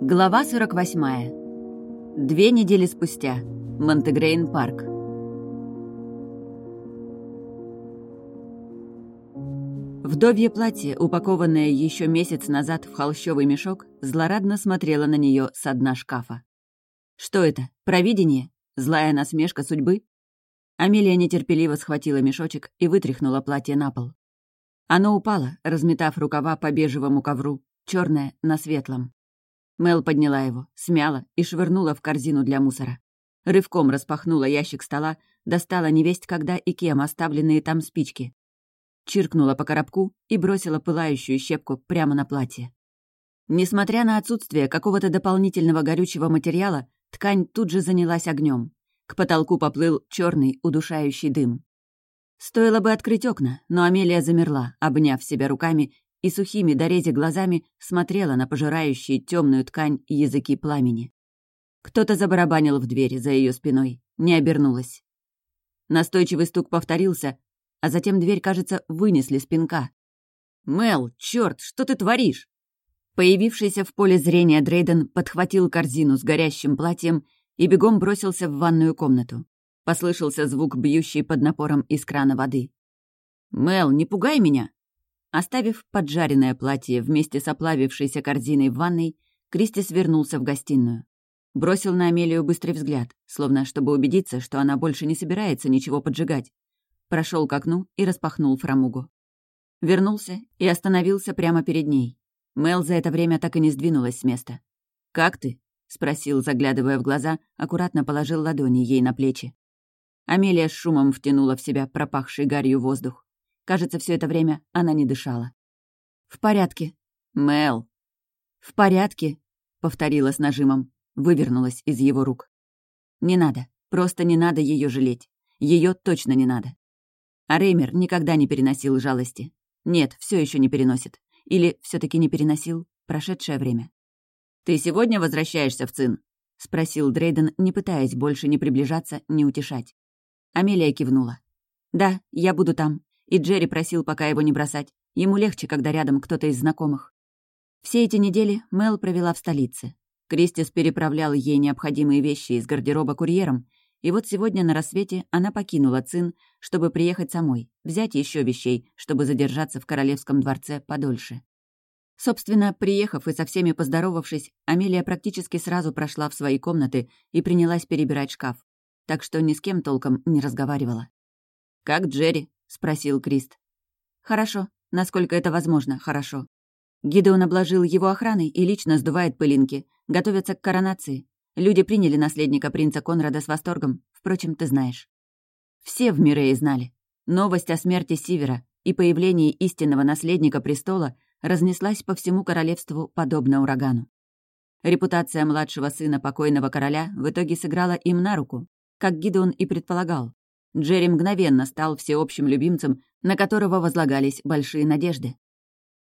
Глава 48. Две недели спустя. Монтегрейн парк. Вдовье платье, упакованное еще месяц назад в холщовый мешок, злорадно смотрело на нее с дна шкафа. Что это? Провидение? Злая насмешка судьбы? Амелия нетерпеливо схватила мешочек и вытряхнула платье на пол. Оно упало, разметав рукава по бежевому ковру, черное на светлом. Мел подняла его, смяла и швырнула в корзину для мусора. Рывком распахнула ящик стола, достала невесть когда и кем оставленные там спички. Чиркнула по коробку и бросила пылающую щепку прямо на платье. Несмотря на отсутствие какого-то дополнительного горючего материала, ткань тут же занялась огнем. К потолку поплыл черный удушающий дым. Стоило бы открыть окна, но Амелия замерла, обняв себя руками и сухими дорези глазами смотрела на пожирающие темную ткань языки пламени. Кто-то забарабанил в дверь за ее спиной, не обернулась. Настойчивый стук повторился, а затем дверь, кажется, вынесли с пинка. «Мел, черт, что ты творишь?» Появившийся в поле зрения Дрейден подхватил корзину с горящим платьем и бегом бросился в ванную комнату. Послышался звук, бьющий под напором из крана воды. «Мел, не пугай меня!» Оставив поджаренное платье вместе с оплавившейся корзиной в ванной, Кристис вернулся в гостиную. Бросил на Амелию быстрый взгляд, словно чтобы убедиться, что она больше не собирается ничего поджигать. Прошел к окну и распахнул фрамугу. Вернулся и остановился прямо перед ней. Мел за это время так и не сдвинулась с места. «Как ты?» — спросил, заглядывая в глаза, аккуратно положил ладони ей на плечи. Амелия с шумом втянула в себя пропахший гарью воздух. Кажется, все это время она не дышала. «В порядке». «Мел». «В порядке», — повторила с нажимом, вывернулась из его рук. «Не надо, просто не надо ее жалеть. Ее точно не надо». А Реймер никогда не переносил жалости. Нет, все еще не переносит. Или все таки не переносил прошедшее время. «Ты сегодня возвращаешься в ЦИН?» — спросил Дрейден, не пытаясь больше не приближаться, не утешать. Амелия кивнула. «Да, я буду там. И Джерри просил пока его не бросать. Ему легче, когда рядом кто-то из знакомых. Все эти недели Мел провела в столице. Кристис переправлял ей необходимые вещи из гардероба курьером, и вот сегодня на рассвете она покинула Цин, чтобы приехать самой, взять еще вещей, чтобы задержаться в королевском дворце подольше. Собственно, приехав и со всеми поздоровавшись, Амелия практически сразу прошла в свои комнаты и принялась перебирать шкаф, так что ни с кем толком не разговаривала. «Как Джерри?» — спросил Крист. «Хорошо. Насколько это возможно, хорошо. Гидеон обложил его охраной и лично сдувает пылинки. Готовятся к коронации. Люди приняли наследника принца Конрада с восторгом. Впрочем, ты знаешь. Все в Мирее знали. Новость о смерти Сивера и появлении истинного наследника престола разнеслась по всему королевству подобно урагану. Репутация младшего сына покойного короля в итоге сыграла им на руку, как Гидеон и предполагал. Джерри мгновенно стал всеобщим любимцем, на которого возлагались большие надежды.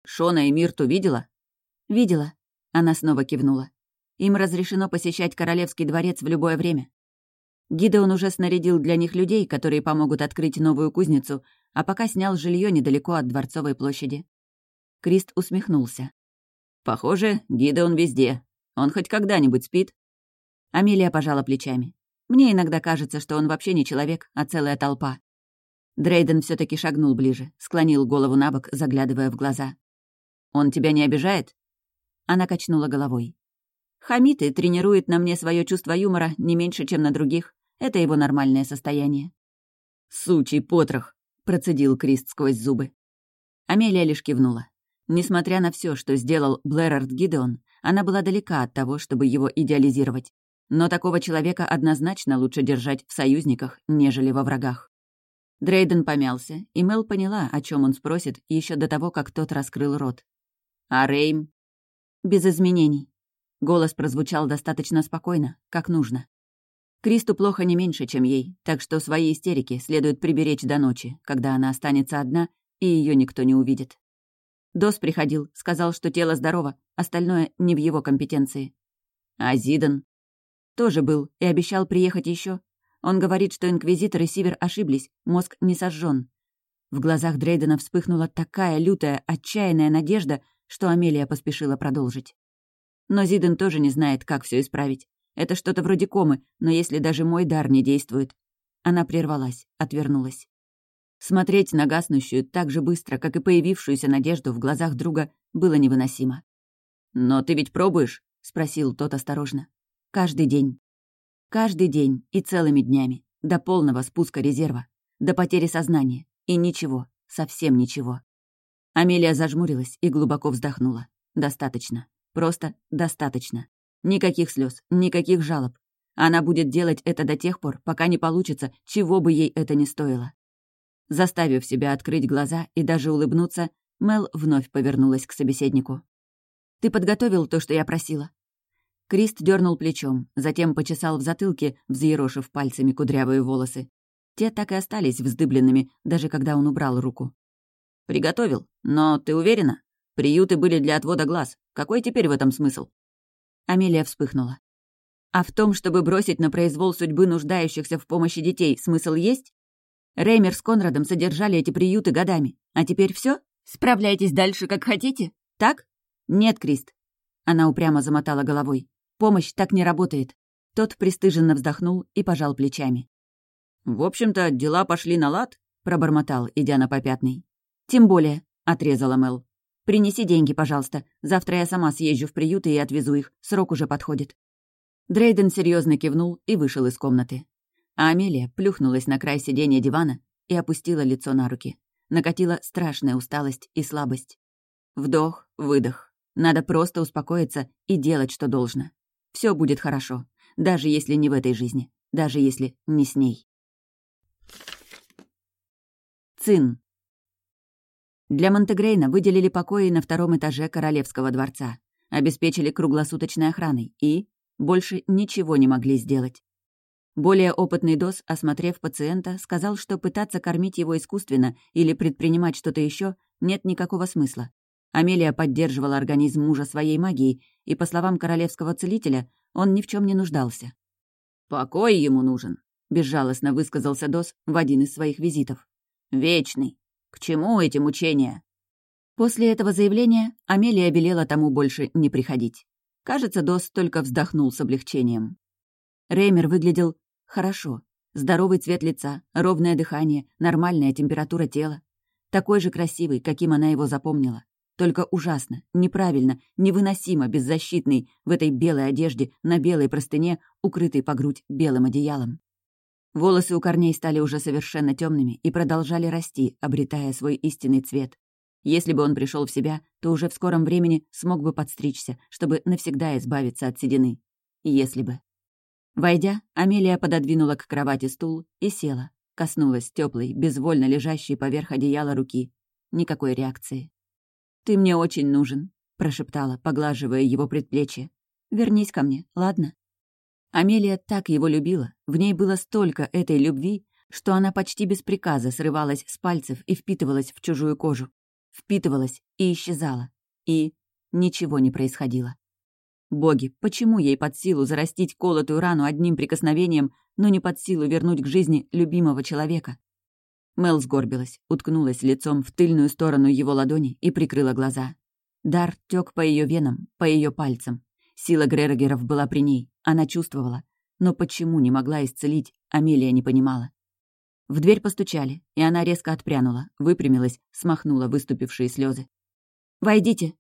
«Шона и Мирту видела?» «Видела», — она снова кивнула. «Им разрешено посещать Королевский дворец в любое время. Гидеон уже снарядил для них людей, которые помогут открыть новую кузницу, а пока снял жилье недалеко от Дворцовой площади». Крист усмехнулся. «Похоже, Гидеон везде. Он хоть когда-нибудь спит?» Амелия пожала плечами. Мне иногда кажется, что он вообще не человек, а целая толпа. Дрейден все таки шагнул ближе, склонил голову на бок, заглядывая в глаза. «Он тебя не обижает?» Она качнула головой. «Хамит и тренирует на мне свое чувство юмора не меньше, чем на других. Это его нормальное состояние». «Сучий потрох!» — процедил Крист сквозь зубы. Амелия лишь кивнула. Несмотря на все, что сделал Блэрард Гидеон, она была далека от того, чтобы его идеализировать. Но такого человека однозначно лучше держать в союзниках, нежели во врагах. Дрейден помялся, и Мел поняла, о чем он спросит, еще до того, как тот раскрыл рот. «А Рейм?» «Без изменений». Голос прозвучал достаточно спокойно, как нужно. Кристу плохо не меньше, чем ей, так что свои истерики следует приберечь до ночи, когда она останется одна, и ее никто не увидит. Дос приходил, сказал, что тело здорово, остальное не в его компетенции. А Зидан? Тоже был и обещал приехать еще. Он говорит, что Инквизитор и Сивер ошиблись, мозг не сожжен. В глазах Дрейдена вспыхнула такая лютая, отчаянная надежда, что Амелия поспешила продолжить. Но Зиден тоже не знает, как все исправить. Это что-то вроде комы, но если даже мой дар не действует... Она прервалась, отвернулась. Смотреть на гаснущую так же быстро, как и появившуюся надежду в глазах друга, было невыносимо. «Но ты ведь пробуешь?» — спросил тот осторожно. «Каждый день. Каждый день и целыми днями. До полного спуска резерва. До потери сознания. И ничего. Совсем ничего». Амелия зажмурилась и глубоко вздохнула. «Достаточно. Просто достаточно. Никаких слез, никаких жалоб. Она будет делать это до тех пор, пока не получится, чего бы ей это ни стоило. Заставив себя открыть глаза и даже улыбнуться, Мел вновь повернулась к собеседнику. «Ты подготовил то, что я просила?» Крист дернул плечом, затем почесал в затылке, взъерошив пальцами кудрявые волосы. Те так и остались вздыбленными, даже когда он убрал руку. «Приготовил. Но ты уверена? Приюты были для отвода глаз. Какой теперь в этом смысл?» Амелия вспыхнула. «А в том, чтобы бросить на произвол судьбы нуждающихся в помощи детей, смысл есть? Реймер с Конрадом содержали эти приюты годами. А теперь все? Справляйтесь дальше, как хотите? Так? Нет, Крист. Она упрямо замотала головой. Помощь так не работает. Тот пристыженно вздохнул и пожал плечами. «В общем-то, дела пошли на лад», — пробормотал, идя на попятный. «Тем более», — отрезала Мел. «Принеси деньги, пожалуйста. Завтра я сама съезжу в приют и отвезу их. Срок уже подходит». Дрейден серьезно кивнул и вышел из комнаты. А Амелия плюхнулась на край сиденья дивана и опустила лицо на руки. Накатила страшная усталость и слабость. Вдох, выдох. Надо просто успокоиться и делать, что должно. Все будет хорошо, даже если не в этой жизни, даже если не с ней. Цин. Для Монтегрейна выделили покои на втором этаже Королевского дворца, обеспечили круглосуточной охраной и больше ничего не могли сделать. Более опытный ДОС, осмотрев пациента, сказал, что пытаться кормить его искусственно или предпринимать что-то еще нет никакого смысла. Амелия поддерживала организм мужа своей магией, и, по словам королевского целителя, он ни в чем не нуждался. «Покой ему нужен», — безжалостно высказался Дос в один из своих визитов. «Вечный. К чему эти мучения?» После этого заявления Амелия велела тому больше не приходить. Кажется, Дос только вздохнул с облегчением. Реймер выглядел Хорошо. Здоровый цвет лица, ровное дыхание, нормальная температура тела. Такой же красивый, каким она его запомнила. Только ужасно, неправильно, невыносимо беззащитный в этой белой одежде на белой простыне, укрытой по грудь белым одеялом. Волосы у корней стали уже совершенно темными и продолжали расти, обретая свой истинный цвет. Если бы он пришел в себя, то уже в скором времени смог бы подстричься, чтобы навсегда избавиться от седины. Если бы. Войдя, Амелия пододвинула к кровати стул и села. Коснулась теплой, безвольно лежащей поверх одеяла руки. Никакой реакции. «Ты мне очень нужен», — прошептала, поглаживая его предплечье. «Вернись ко мне, ладно?» Амелия так его любила, в ней было столько этой любви, что она почти без приказа срывалась с пальцев и впитывалась в чужую кожу. Впитывалась и исчезала. И ничего не происходило. Боги, почему ей под силу зарастить колотую рану одним прикосновением, но не под силу вернуть к жизни любимого человека? Мел сгорбилась, уткнулась лицом в тыльную сторону его ладони и прикрыла глаза. Дар тек по ее венам, по ее пальцам. Сила Грерогеров была при ней, она чувствовала. Но почему не могла исцелить, Амелия не понимала. В дверь постучали, и она резко отпрянула, выпрямилась, смахнула выступившие слезы. «Войдите!»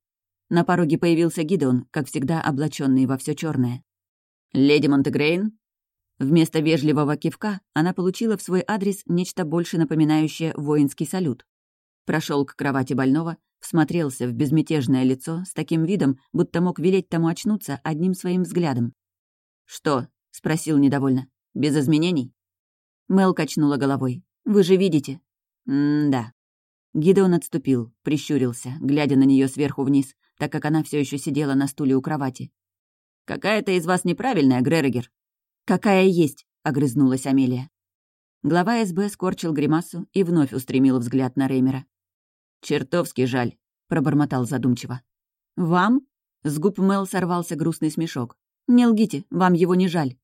На пороге появился Гидеон, как всегда облаченный во все черное. «Леди Монтегрейн?» Вместо вежливого кивка она получила в свой адрес нечто больше напоминающее воинский салют. Прошел к кровати больного, всмотрелся в безмятежное лицо с таким видом, будто мог велеть тому очнуться одним своим взглядом. «Что?» — спросил недовольно. «Без изменений?» Мел качнула головой. «Вы же видите?» «М-да». Гидеон отступил, прищурился, глядя на нее сверху вниз, так как она все еще сидела на стуле у кровати. «Какая-то из вас неправильная, Грерогер». «Какая есть», — огрызнулась Амелия. Глава СБ скорчил гримасу и вновь устремил взгляд на Реймера. «Чертовски жаль», — пробормотал задумчиво. «Вам?» — с губ Мел сорвался грустный смешок. «Не лгите, вам его не жаль».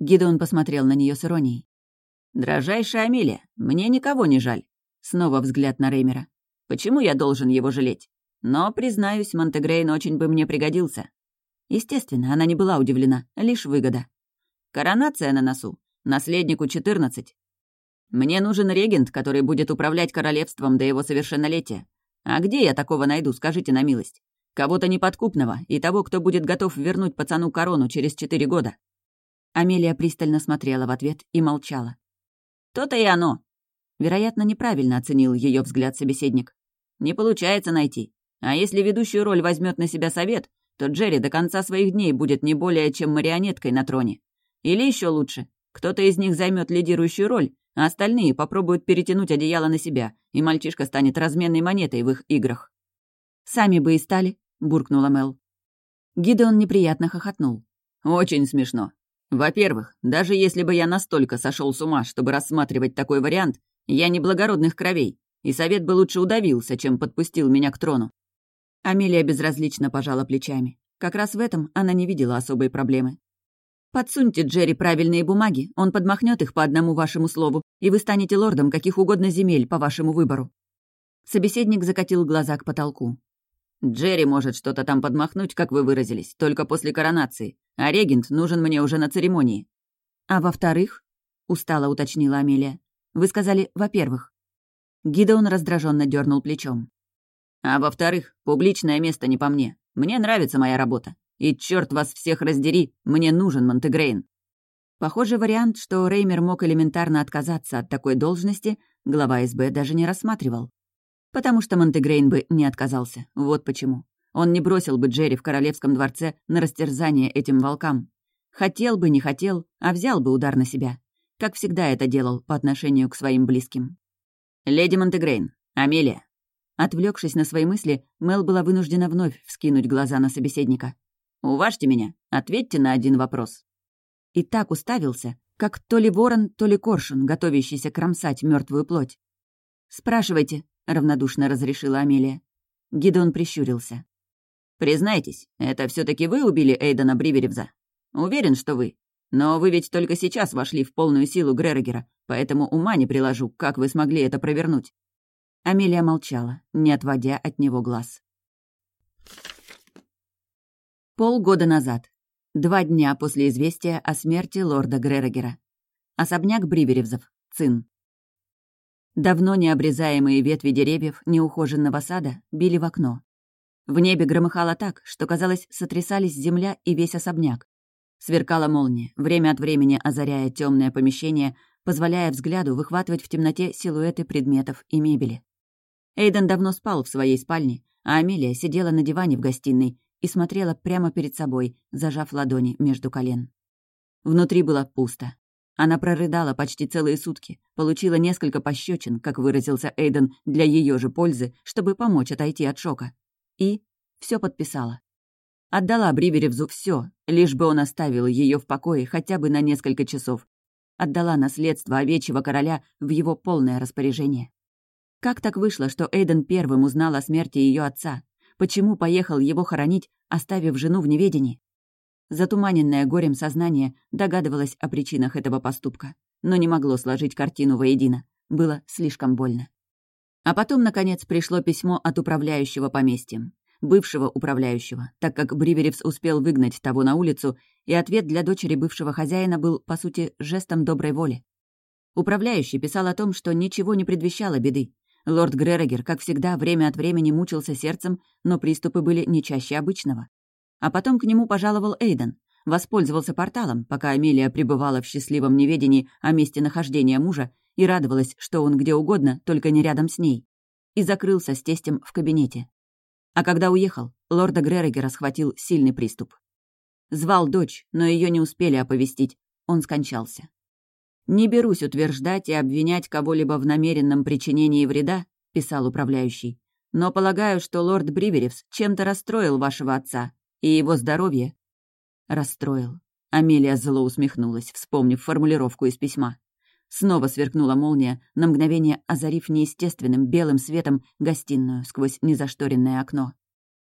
Гидеон посмотрел на нее с иронией. «Дрожайшая Амелия, мне никого не жаль». Снова взгляд на Реймера. «Почему я должен его жалеть? Но, признаюсь, Монтегрейн очень бы мне пригодился. Естественно, она не была удивлена, лишь выгода. Коронация на носу. Наследнику 14. Мне нужен регент, который будет управлять королевством до его совершеннолетия. А где я такого найду, скажите на милость? Кого-то неподкупного и того, кто будет готов вернуть пацану корону через четыре года. Амелия пристально смотрела в ответ и молчала. «То-то и оно!» Вероятно, неправильно оценил ее взгляд собеседник. «Не получается найти. А если ведущую роль возьмет на себя совет, то Джерри до конца своих дней будет не более чем марионеткой на троне. Или еще лучше, кто-то из них займет лидирующую роль, а остальные попробуют перетянуть одеяло на себя, и мальчишка станет разменной монетой в их играх. «Сами бы и стали», — буркнула Мел. Гидеон неприятно хохотнул. «Очень смешно. Во-первых, даже если бы я настолько сошел с ума, чтобы рассматривать такой вариант, я не благородных кровей, и совет бы лучше удавился, чем подпустил меня к трону. Амелия безразлично пожала плечами. Как раз в этом она не видела особой проблемы. «Подсуньте Джерри правильные бумаги, он подмахнет их по одному вашему слову, и вы станете лордом каких угодно земель по вашему выбору». Собеседник закатил глаза к потолку. «Джерри может что-то там подмахнуть, как вы выразились, только после коронации, а регент нужен мне уже на церемонии». «А во-вторых?» — устало уточнила Амелия. «Вы сказали «во-первых». Гидеон раздраженно дернул плечом. А во-вторых, публичное место не по мне. Мне нравится моя работа. И черт вас всех раздери, мне нужен Монтегрейн. Похожий вариант, что Реймер мог элементарно отказаться от такой должности, глава СБ даже не рассматривал. Потому что Монтегрейн бы не отказался. Вот почему. Он не бросил бы Джерри в королевском дворце на растерзание этим волкам. Хотел бы, не хотел, а взял бы удар на себя. Как всегда это делал по отношению к своим близким. «Леди Монтегрейн, Амелия, Отвлекшись на свои мысли, Мел была вынуждена вновь вскинуть глаза на собеседника. «Уважьте меня, ответьте на один вопрос». И так уставился, как то ли ворон, то ли коршун, готовящийся кромсать мертвую плоть. «Спрашивайте», — равнодушно разрешила Амелия. Гидон прищурился. «Признайтесь, это все таки вы убили Эйдена Бриверевза? Уверен, что вы. Но вы ведь только сейчас вошли в полную силу Грерогера, поэтому ума не приложу, как вы смогли это провернуть. Амелия молчала, не отводя от него глаз. Полгода назад. Два дня после известия о смерти лорда Грерогера. Особняк Бриверевзов. Цин. Давно необрезаемые ветви деревьев неухоженного сада били в окно. В небе громыхало так, что, казалось, сотрясались земля и весь особняк. Сверкала молния, время от времени озаряя темное помещение, позволяя взгляду выхватывать в темноте силуэты предметов и мебели. Эйден давно спал в своей спальне, а Амелия сидела на диване в гостиной и смотрела прямо перед собой, зажав ладони между колен. Внутри было пусто. Она прорыдала почти целые сутки, получила несколько пощечин, как выразился Эйден, для ее же пользы, чтобы помочь отойти от шока. И все подписала. Отдала Бриверевзу все, лишь бы он оставил ее в покое хотя бы на несколько часов. Отдала наследство овечьего короля в его полное распоряжение. Как так вышло, что Эйден первым узнал о смерти ее отца? Почему поехал его хоронить, оставив жену в неведении? Затуманенное горем сознание догадывалось о причинах этого поступка, но не могло сложить картину воедино. Было слишком больно. А потом, наконец, пришло письмо от управляющего поместьем. Бывшего управляющего, так как Бриверевс успел выгнать того на улицу, и ответ для дочери бывшего хозяина был, по сути, жестом доброй воли. Управляющий писал о том, что ничего не предвещало беды, Лорд Грерогер, как всегда, время от времени мучился сердцем, но приступы были не чаще обычного. А потом к нему пожаловал Эйден, воспользовался порталом, пока Амелия пребывала в счастливом неведении о месте нахождения мужа и радовалась, что он где угодно, только не рядом с ней, и закрылся с тестем в кабинете. А когда уехал, лорда Грерогера схватил сильный приступ. Звал дочь, но ее не успели оповестить, он скончался. «Не берусь утверждать и обвинять кого-либо в намеренном причинении вреда», — писал управляющий. «Но полагаю, что лорд Бриверевс чем-то расстроил вашего отца, и его здоровье...» «Расстроил». Амелия зло усмехнулась, вспомнив формулировку из письма. Снова сверкнула молния, на мгновение озарив неестественным белым светом гостиную сквозь незашторенное окно.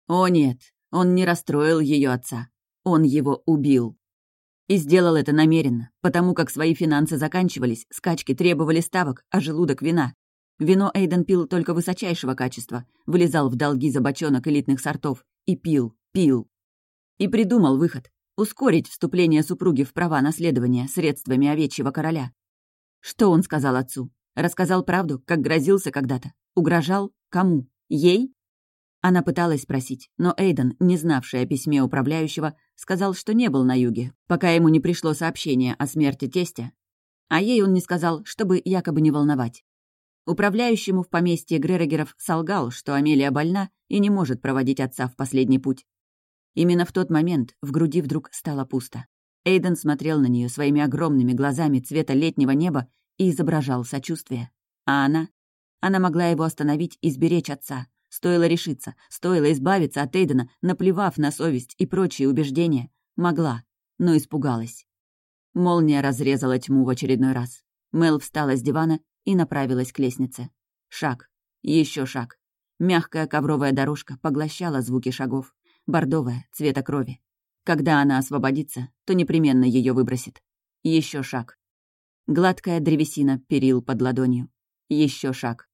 О нет, он не расстроил ее отца. Он его убил. И сделал это намеренно, потому как свои финансы заканчивались, скачки требовали ставок, а желудок — вина. Вино Эйден пил только высочайшего качества, вылезал в долги за бочонок элитных сортов и пил, пил. И придумал выход — ускорить вступление супруги в права наследования средствами овечьего короля. Что он сказал отцу? Рассказал правду, как грозился когда-то? Угрожал? Кому? Ей? Она пыталась спросить, но Эйден, не знавший о письме управляющего, сказал, что не был на юге, пока ему не пришло сообщение о смерти тестя. А ей он не сказал, чтобы якобы не волновать. Управляющему в поместье Грерогеров солгал, что Амелия больна и не может проводить отца в последний путь. Именно в тот момент в груди вдруг стало пусто. Эйден смотрел на нее своими огромными глазами цвета летнего неба и изображал сочувствие. А она? Она могла его остановить и сберечь отца. Стоило решиться, стоило избавиться от Эйдена, наплевав на совесть и прочие убеждения. Могла, но испугалась. Молния разрезала тьму в очередной раз. Мел встала с дивана и направилась к лестнице. Шаг. еще шаг. Мягкая ковровая дорожка поглощала звуки шагов. Бордовая, цвета крови. Когда она освободится, то непременно ее выбросит. Еще шаг. Гладкая древесина перил под ладонью. Еще шаг.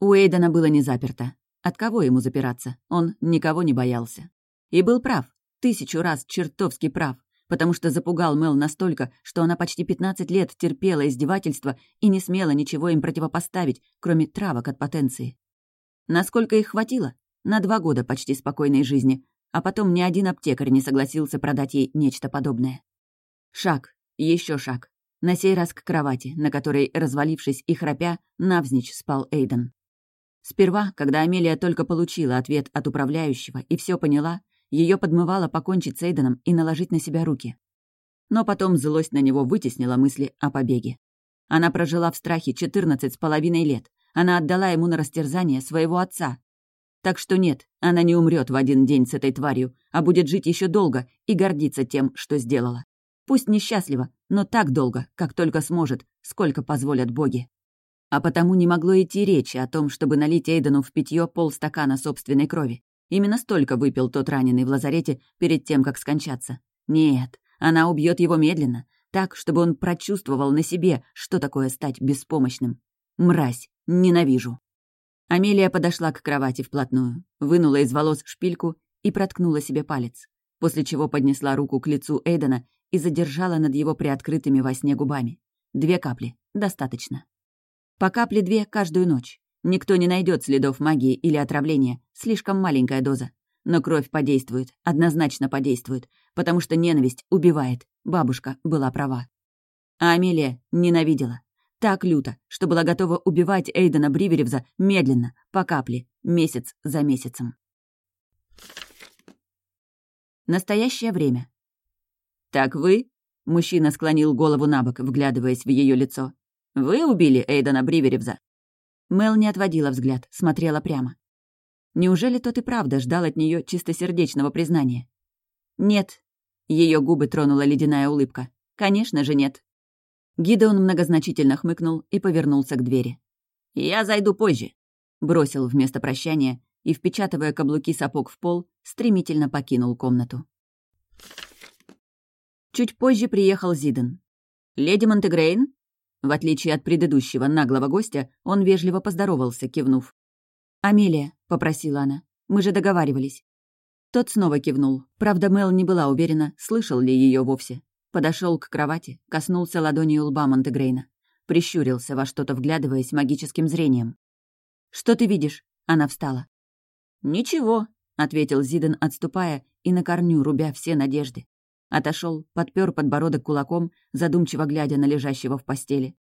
У Эйдена было не заперто. От кого ему запираться? Он никого не боялся. И был прав. Тысячу раз чертовски прав потому что запугал Мел настолько, что она почти 15 лет терпела издевательства и не смела ничего им противопоставить, кроме травок от потенции. Насколько их хватило? На два года почти спокойной жизни, а потом ни один аптекарь не согласился продать ей нечто подобное. Шаг, еще шаг. На сей раз к кровати, на которой, развалившись и храпя, навзничь спал Эйден. Сперва, когда Амелия только получила ответ от управляющего и все поняла, ее подмывало покончить с Эйденом и наложить на себя руки. Но потом злость на него вытеснила мысли о побеге. Она прожила в страхе 14 с половиной лет. Она отдала ему на растерзание своего отца. Так что нет, она не умрет в один день с этой тварью, а будет жить еще долго и гордиться тем, что сделала. Пусть несчастливо, но так долго, как только сможет, сколько позволят боги. А потому не могло идти речи о том, чтобы налить Эйдену в питье полстакана собственной крови. Именно столько выпил тот раненый в лазарете перед тем, как скончаться. Нет, она убьет его медленно, так, чтобы он прочувствовал на себе, что такое стать беспомощным. Мразь, ненавижу. Амелия подошла к кровати вплотную, вынула из волос шпильку и проткнула себе палец, после чего поднесла руку к лицу Эйдена и задержала над его приоткрытыми во сне губами. Две капли, достаточно. По капле две каждую ночь. Никто не найдет следов магии или отравления, слишком маленькая доза. Но кровь подействует, однозначно подействует, потому что ненависть убивает. Бабушка была права. А Амелия ненавидела. Так люто, что была готова убивать Эйдена Бриверевза медленно, по капле, месяц за месяцем. Настоящее время. «Так вы?» — мужчина склонил голову на бок, вглядываясь в ее лицо. «Вы убили Эйдена Бриверевза?» Мел не отводила взгляд, смотрела прямо. Неужели тот и правда ждал от нее чистосердечного признания? «Нет». Ее губы тронула ледяная улыбка. «Конечно же нет». Гидеон многозначительно хмыкнул и повернулся к двери. «Я зайду позже», — бросил вместо прощания и, впечатывая каблуки сапог в пол, стремительно покинул комнату. Чуть позже приехал Зиден. «Леди Монтегрейн?» В отличие от предыдущего наглого гостя, он вежливо поздоровался, кивнув. «Амелия», — попросила она, — «мы же договаривались». Тот снова кивнул. Правда, Мел не была уверена, слышал ли ее вовсе. Подошел к кровати, коснулся ладонью лба Монтегрейна. Прищурился во что-то, вглядываясь магическим зрением. «Что ты видишь?» — она встала. «Ничего», — ответил Зиден, отступая и на корню рубя все надежды. Отошел, подпер подбородок кулаком, задумчиво глядя на лежащего в постели.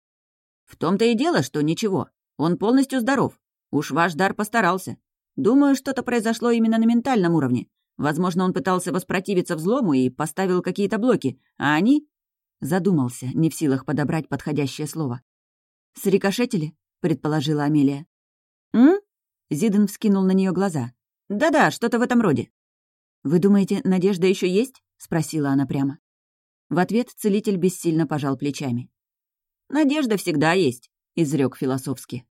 «В том-то и дело, что ничего. Он полностью здоров. Уж ваш дар постарался. Думаю, что-то произошло именно на ментальном уровне. Возможно, он пытался воспротивиться взлому и поставил какие-то блоки, а они...» Задумался, не в силах подобрать подходящее слово. «Срикошетили?» — предположила Амелия. «М?» — Зиден вскинул на нее глаза. «Да-да, что-то в этом роде». «Вы думаете, надежда еще есть?» — спросила она прямо. В ответ целитель бессильно пожал плечами. «Надежда всегда есть», — изрек философски.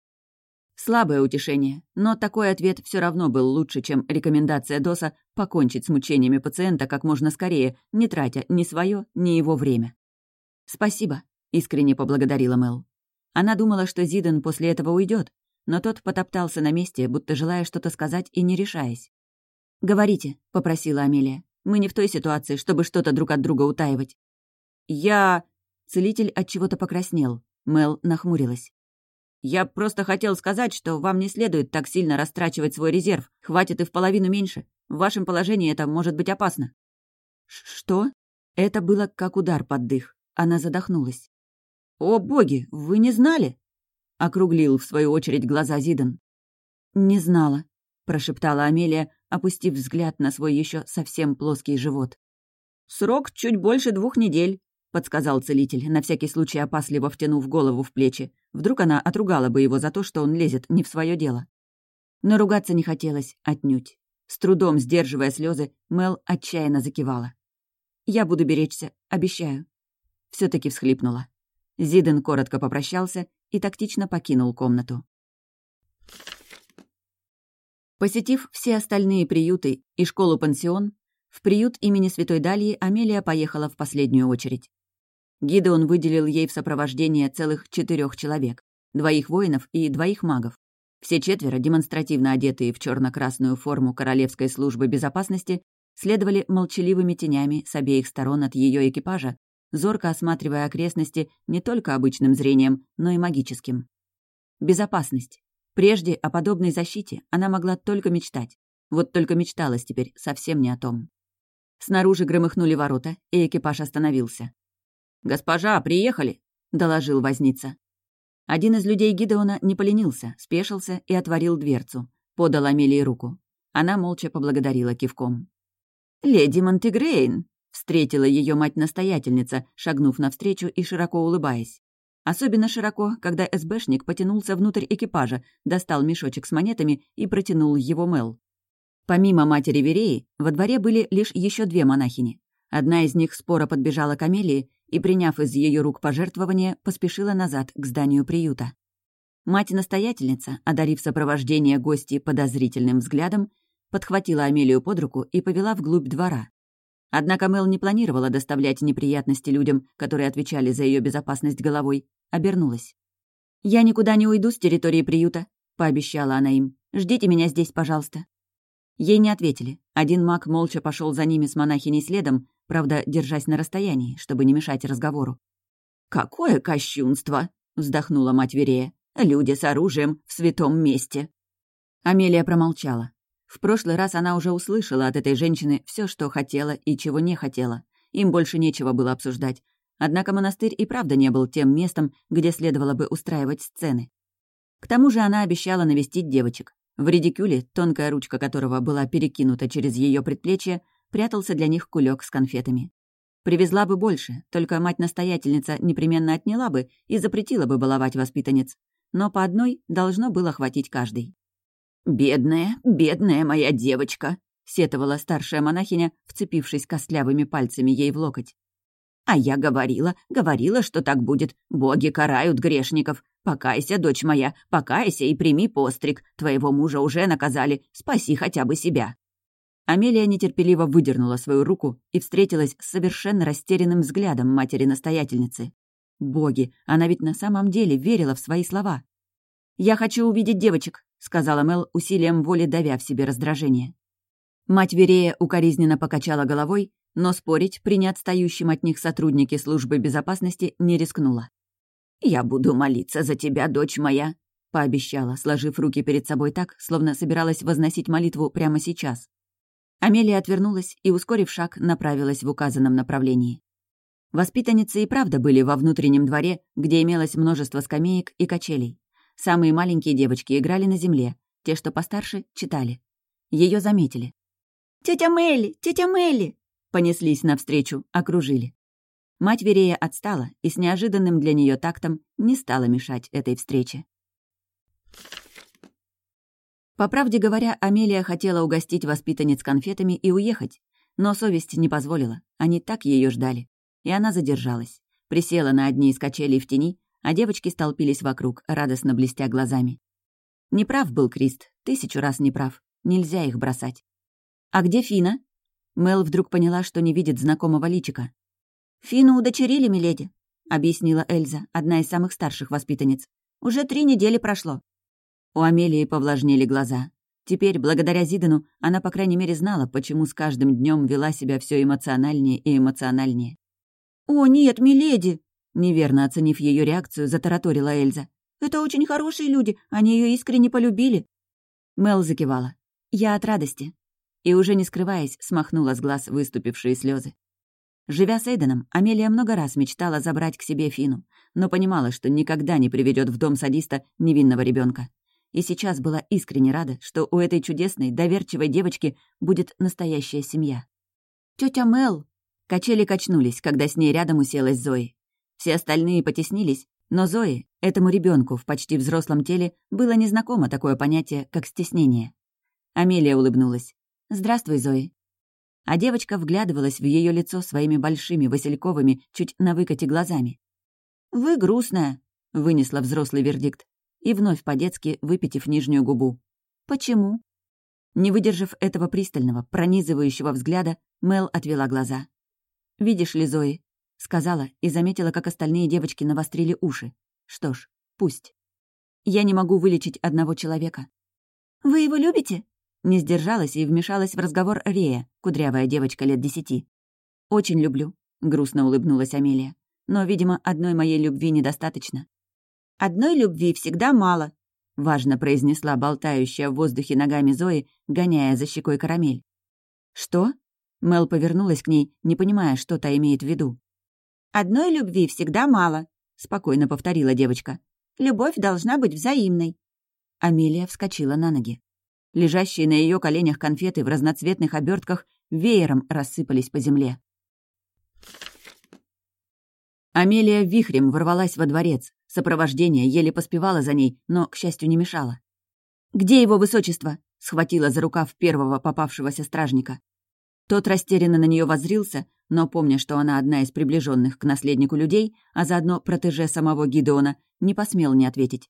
Слабое утешение, но такой ответ все равно был лучше, чем рекомендация Доса покончить с мучениями пациента как можно скорее, не тратя ни свое, ни его время. «Спасибо», — искренне поблагодарила Мел. Она думала, что Зиден после этого уйдет, но тот потоптался на месте, будто желая что-то сказать и не решаясь. «Говорите», — попросила Амелия. «Мы не в той ситуации, чтобы что-то друг от друга утаивать». «Я...» Целитель от чего-то покраснел. Мел нахмурилась. «Я просто хотел сказать, что вам не следует так сильно растрачивать свой резерв. Хватит и в половину меньше. В вашем положении это может быть опасно». «Что?» Это было как удар под дых. Она задохнулась. «О, боги, вы не знали?» — округлил, в свою очередь, глаза Зидан. «Не знала», — прошептала Амелия, опустив взгляд на свой еще совсем плоский живот. «Срок чуть больше двух недель», — подсказал целитель, на всякий случай опасливо втянув голову в плечи. Вдруг она отругала бы его за то, что он лезет не в свое дело. Но ругаться не хотелось отнюдь. С трудом сдерживая слезы, Мел отчаянно закивала. «Я буду беречься, обещаю». все таки всхлипнула. Зиден коротко попрощался и тактично покинул комнату. Посетив все остальные приюты и школу-пансион, в приют имени Святой Далии Амелия поехала в последнюю очередь. Гидеон выделил ей в сопровождение целых четырех человек, двоих воинов и двоих магов. Все четверо, демонстративно одетые в черно красную форму Королевской службы безопасности, следовали молчаливыми тенями с обеих сторон от ее экипажа, зорко осматривая окрестности не только обычным зрением, но и магическим. Безопасность. Прежде о подобной защите она могла только мечтать. Вот только мечталась теперь совсем не о том. Снаружи громыхнули ворота, и экипаж остановился. «Госпожа, приехали!» — доложил возница. Один из людей Гидеона не поленился, спешился и отворил дверцу. Подал Амелии руку. Она молча поблагодарила кивком. «Леди Монтегрейн!» — встретила ее мать-настоятельница, шагнув навстречу и широко улыбаясь. Особенно широко, когда СБшник потянулся внутрь экипажа, достал мешочек с монетами и протянул его Мел. Помимо матери Вереи, во дворе были лишь еще две монахини. Одна из них споро подбежала к Амелии и, приняв из ее рук пожертвование, поспешила назад к зданию приюта. Мать-настоятельница, одарив сопровождение гостей подозрительным взглядом, подхватила Амелию под руку и повела вглубь двора. Однако Мел не планировала доставлять неприятности людям, которые отвечали за ее безопасность головой, обернулась. «Я никуда не уйду с территории приюта», — пообещала она им. «Ждите меня здесь, пожалуйста». Ей не ответили. Один маг молча пошел за ними с монахиней следом, правда, держась на расстоянии, чтобы не мешать разговору. «Какое кощунство!» — вздохнула мать Верея. «Люди с оружием в святом месте!» Амелия промолчала. В прошлый раз она уже услышала от этой женщины все, что хотела и чего не хотела. Им больше нечего было обсуждать. Однако монастырь и правда не был тем местом, где следовало бы устраивать сцены. К тому же она обещала навестить девочек. В редикюле, тонкая ручка которого была перекинута через ее предплечье, прятался для них кулек с конфетами. Привезла бы больше, только мать-настоятельница непременно отняла бы и запретила бы баловать воспитанниц. Но по одной должно было хватить каждой. «Бедная, бедная моя девочка!» — сетовала старшая монахиня, вцепившись костлявыми пальцами ей в локоть. «А я говорила, говорила, что так будет. Боги карают грешников. Покайся, дочь моя, покайся и прими постриг. Твоего мужа уже наказали. Спаси хотя бы себя». Амелия нетерпеливо выдернула свою руку и встретилась с совершенно растерянным взглядом матери-настоятельницы. Боги, она ведь на самом деле верила в свои слова. «Я хочу увидеть девочек», — сказала Мел, усилием воли давя в себе раздражение. Мать Верея укоризненно покачала головой, но спорить при неотстающем от них сотруднике службы безопасности не рискнула. «Я буду молиться за тебя, дочь моя», — пообещала, сложив руки перед собой так, словно собиралась возносить молитву прямо сейчас. Амелия отвернулась и, ускорив шаг, направилась в указанном направлении. Воспитанницы и правда были во внутреннем дворе, где имелось множество скамеек и качелей. Самые маленькие девочки играли на земле, те, что постарше, читали. Ее заметили. «Тетя Мелли! Тетя Мелли!» Понеслись навстречу, окружили. Мать Верея отстала и с неожиданным для нее тактом не стала мешать этой встрече. По правде говоря, Амелия хотела угостить воспитанниц конфетами и уехать, но совесть не позволила, они так ее ждали. И она задержалась, присела на одни из качелей в тени а девочки столпились вокруг, радостно блестя глазами. Неправ был Крист, тысячу раз неправ. Нельзя их бросать. «А где Фина?» Мел вдруг поняла, что не видит знакомого личика. «Фину удочерили, миледи», — объяснила Эльза, одна из самых старших воспитанниц. «Уже три недели прошло». У Амелии повлажнели глаза. Теперь, благодаря Зидану, она, по крайней мере, знала, почему с каждым днем вела себя все эмоциональнее и эмоциональнее. «О, нет, миледи!» Неверно оценив ее реакцию, затараторила Эльза. «Это очень хорошие люди, они ее искренне полюбили». Мел закивала. «Я от радости». И уже не скрываясь, смахнула с глаз выступившие слезы. Живя с Эйденом, Амелия много раз мечтала забрать к себе Фину, но понимала, что никогда не приведет в дом садиста невинного ребенка и сейчас была искренне рада, что у этой чудесной, доверчивой девочки будет настоящая семья. Тетя Мел!» Качели качнулись, когда с ней рядом уселась Зои. Все остальные потеснились, но Зои, этому ребенку в почти взрослом теле, было незнакомо такое понятие, как стеснение. Амелия улыбнулась. «Здравствуй, Зои». А девочка вглядывалась в ее лицо своими большими васильковыми, чуть на выкате глазами. «Вы грустная», — вынесла взрослый вердикт и вновь по-детски выпитив нижнюю губу. «Почему?» Не выдержав этого пристального, пронизывающего взгляда, Мел отвела глаза. «Видишь ли, Зои?» — сказала и заметила, как остальные девочки навострили уши. «Что ж, пусть. Я не могу вылечить одного человека». «Вы его любите?» Не сдержалась и вмешалась в разговор Рея, кудрявая девочка лет десяти. «Очень люблю», — грустно улыбнулась Амелия. «Но, видимо, одной моей любви недостаточно. «Одной любви всегда мало», — важно произнесла болтающая в воздухе ногами Зои, гоняя за щекой карамель. «Что?» — Мел повернулась к ней, не понимая, что та имеет в виду. «Одной любви всегда мало», — спокойно повторила девочка. «Любовь должна быть взаимной». Амелия вскочила на ноги. Лежащие на ее коленях конфеты в разноцветных обертках веером рассыпались по земле. Амелия вихрем ворвалась во дворец. Сопровождение еле поспевало за ней, но, к счастью, не мешало. «Где его высочество?» — схватила за рукав первого попавшегося стражника. Тот растерянно на нее воззрился, но, помня, что она одна из приближенных к наследнику людей, а заодно протеже самого Гидеона, не посмел не ответить.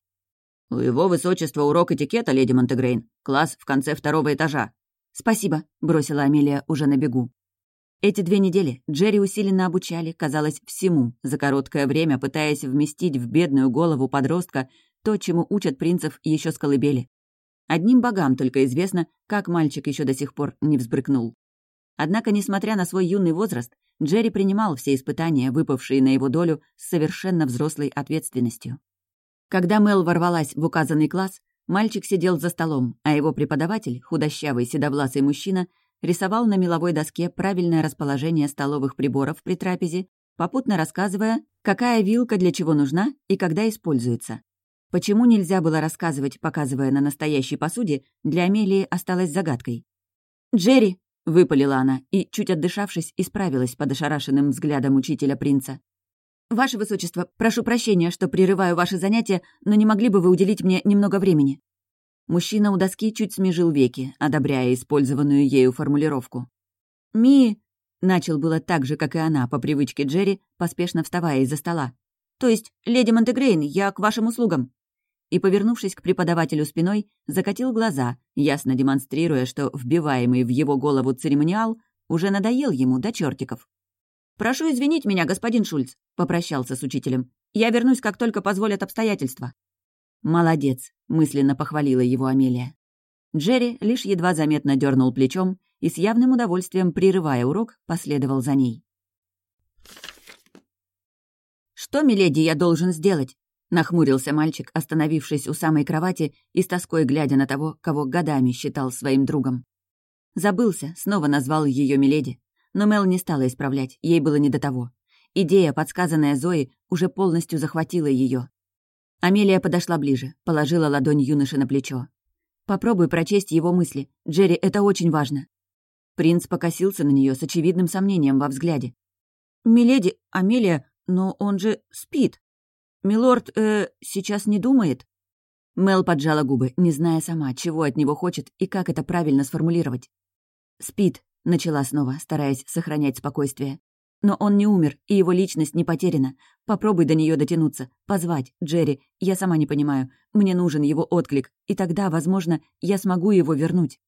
«У его высочества урок этикета, леди Монтегрейн. Класс в конце второго этажа». «Спасибо», — бросила Амелия уже на бегу. Эти две недели Джерри усиленно обучали, казалось, всему, за короткое время пытаясь вместить в бедную голову подростка то, чему учат принцев еще с колыбели. Одним богам только известно, как мальчик еще до сих пор не взбрыкнул. Однако, несмотря на свой юный возраст, Джерри принимал все испытания, выпавшие на его долю, с совершенно взрослой ответственностью. Когда Мел ворвалась в указанный класс, мальчик сидел за столом, а его преподаватель, худощавый седовласый мужчина, рисовал на меловой доске правильное расположение столовых приборов при трапезе, попутно рассказывая, какая вилка для чего нужна и когда используется. Почему нельзя было рассказывать, показывая на настоящей посуде, для Амелии осталось загадкой. «Джерри!» — выпалила она и, чуть отдышавшись, исправилась под ошарашенным взглядом учителя принца. «Ваше высочество, прошу прощения, что прерываю ваши занятия, но не могли бы вы уделить мне немного времени?» Мужчина у доски чуть смежил веки, одобряя использованную ею формулировку. «Ми...» — начал было так же, как и она, по привычке Джерри, поспешно вставая из-за стола. «То есть, леди Монтегрейн, я к вашим услугам». И, повернувшись к преподавателю спиной, закатил глаза, ясно демонстрируя, что вбиваемый в его голову церемониал уже надоел ему до чертиков. «Прошу извинить меня, господин Шульц», — попрощался с учителем. «Я вернусь, как только позволят обстоятельства». «Молодец», — мысленно похвалила его Амелия. Джерри лишь едва заметно дернул плечом и с явным удовольствием, прерывая урок, последовал за ней. «Что, миледи, я должен сделать?» — нахмурился мальчик, остановившись у самой кровати и с тоской глядя на того, кого годами считал своим другом. Забылся, снова назвал ее миледи. Но Мел не стала исправлять, ей было не до того. Идея, подсказанная Зои, уже полностью захватила ее. Амелия подошла ближе, положила ладонь юноши на плечо. «Попробуй прочесть его мысли. Джерри, это очень важно». Принц покосился на нее с очевидным сомнением во взгляде. «Миледи, Амелия, но он же спит. Милорд, э, сейчас не думает?» Мел поджала губы, не зная сама, чего от него хочет и как это правильно сформулировать. «Спит», — начала снова, стараясь сохранять спокойствие. Но он не умер, и его личность не потеряна. Попробуй до нее дотянуться, позвать, Джерри. Я сама не понимаю. Мне нужен его отклик, и тогда, возможно, я смогу его вернуть.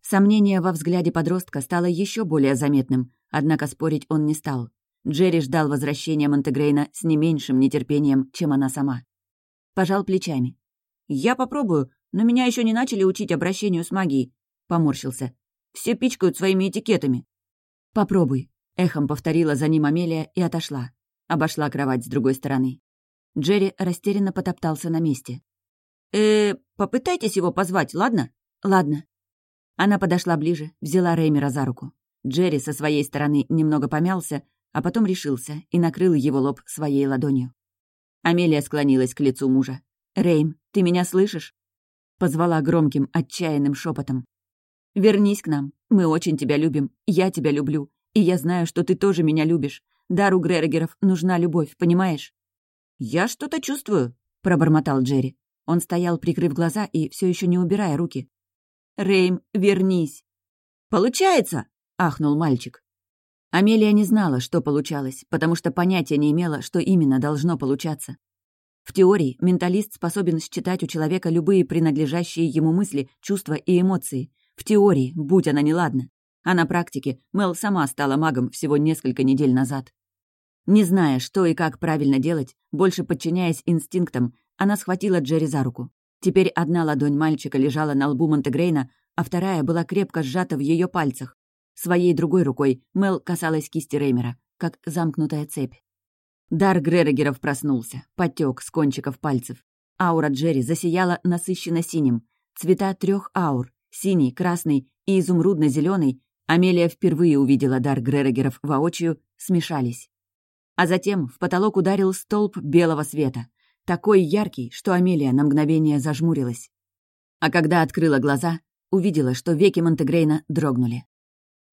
Сомнение во взгляде подростка стало еще более заметным, однако спорить он не стал. Джерри ждал возвращения Монтегрейна с не меньшим нетерпением, чем она сама. Пожал плечами. «Я попробую, Но меня еще не начали учить обращению с магией», — поморщился. «Все пичкают своими этикетами». «Попробуй», — эхом повторила за ним Амелия и отошла. Обошла кровать с другой стороны. Джерри растерянно потоптался на месте. э попытайтесь его позвать, ладно?» «Ладно». Она подошла ближе, взяла Реймера за руку. Джерри со своей стороны немного помялся, а потом решился и накрыл его лоб своей ладонью. Амелия склонилась к лицу мужа. «Рейм, ты меня слышишь?» Позвала громким, отчаянным шепотом. «Вернись к нам. Мы очень тебя любим. Я тебя люблю. И я знаю, что ты тоже меня любишь. Дару Грерогеров нужна любовь, понимаешь?» «Я что-то чувствую», — пробормотал Джерри. Он стоял, прикрыв глаза и все еще не убирая руки. «Рейм, вернись!» «Получается!» — ахнул мальчик. Амелия не знала, что получалось, потому что понятия не имела, что именно должно получаться. В теории менталист способен считать у человека любые принадлежащие ему мысли, чувства и эмоции. В теории, будь она неладна. А на практике Мел сама стала магом всего несколько недель назад. Не зная, что и как правильно делать, больше подчиняясь инстинктам, она схватила Джерри за руку. Теперь одна ладонь мальчика лежала на лбу Монтегрейна, а вторая была крепко сжата в ее пальцах. Своей другой рукой Мел касалась кисти Реймера, как замкнутая цепь. Дар Грерогеров проснулся, потек с кончиков пальцев. Аура Джерри засияла насыщенно синим. Цвета трех аур — синий, красный и изумрудно зеленый Амелия впервые увидела дар Грерогеров воочию, смешались. А затем в потолок ударил столб белого света, такой яркий, что Амелия на мгновение зажмурилась. А когда открыла глаза, увидела, что веки Монтегрейна дрогнули.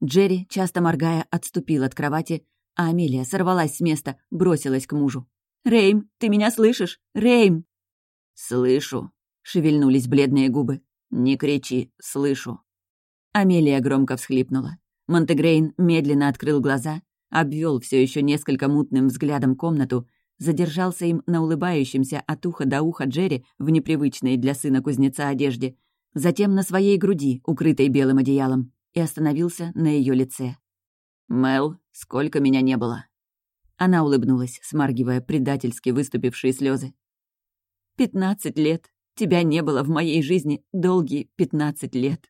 Джерри, часто моргая, отступил от кровати, а Амелия сорвалась с места, бросилась к мужу. «Рейм, ты меня слышишь? Рейм!» «Слышу», — шевельнулись бледные губы. «Не кричи, слышу». Амелия громко всхлипнула. Монтегрейн медленно открыл глаза, обвел все еще несколько мутным взглядом комнату, задержался им на улыбающемся от уха до уха Джерри в непривычной для сына кузнеца одежде, затем на своей груди, укрытой белым одеялом, и остановился на ее лице. «Мел, сколько меня не было?» Она улыбнулась, смаргивая предательски выступившие слезы. «Пятнадцать лет. Тебя не было в моей жизни долгие пятнадцать лет».